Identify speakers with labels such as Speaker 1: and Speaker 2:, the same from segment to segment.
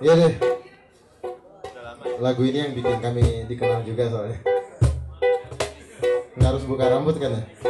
Speaker 1: Iya deh. Lagu ini yang bikin kami dikenal juga soalnya. Nggak harus buka rambut kan ya?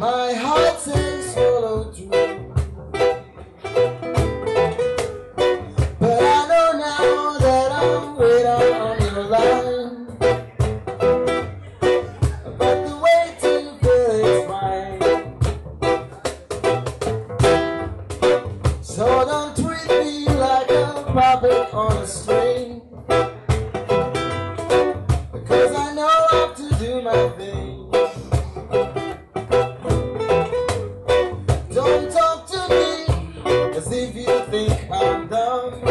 Speaker 1: My heart. think I'm done.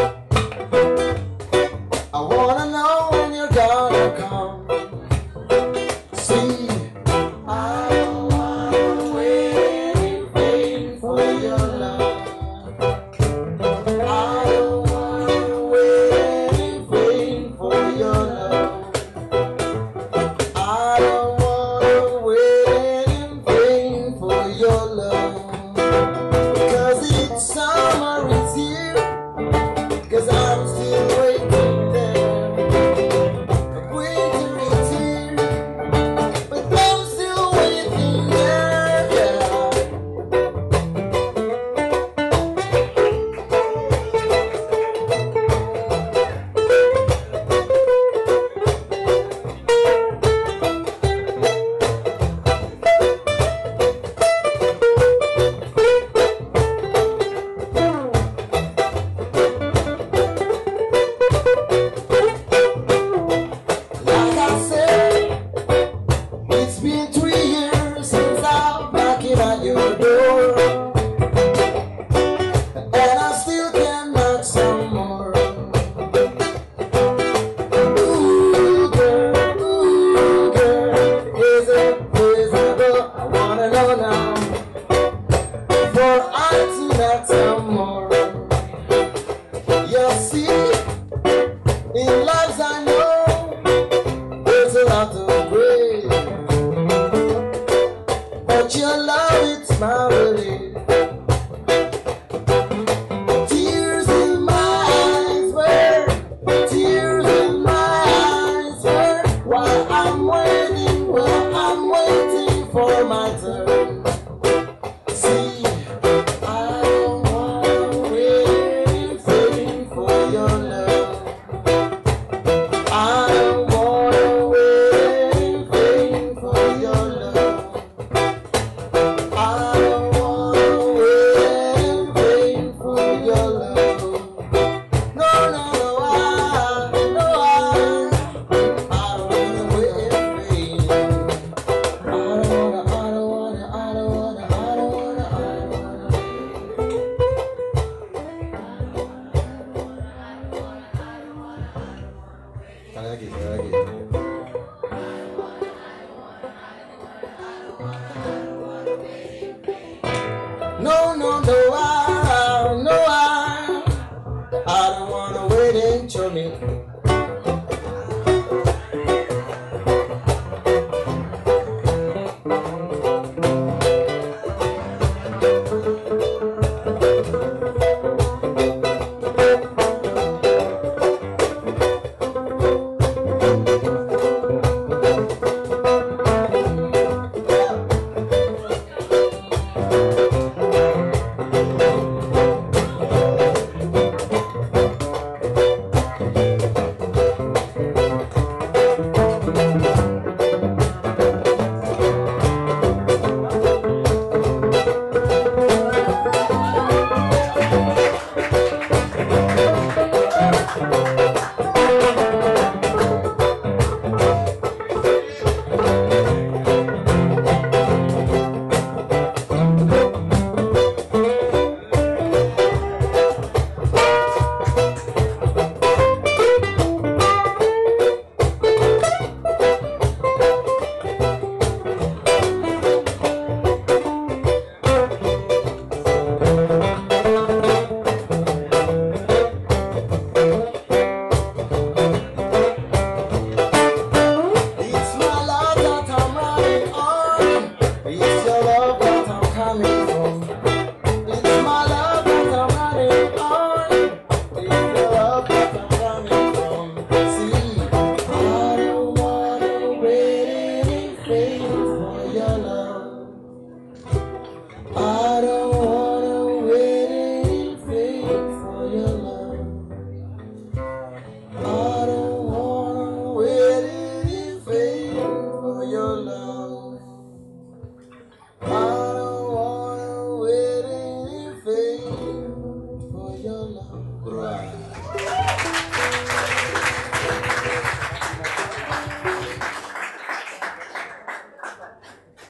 Speaker 1: you do. No, no, no, I, no, I, I don't wanna wait until me.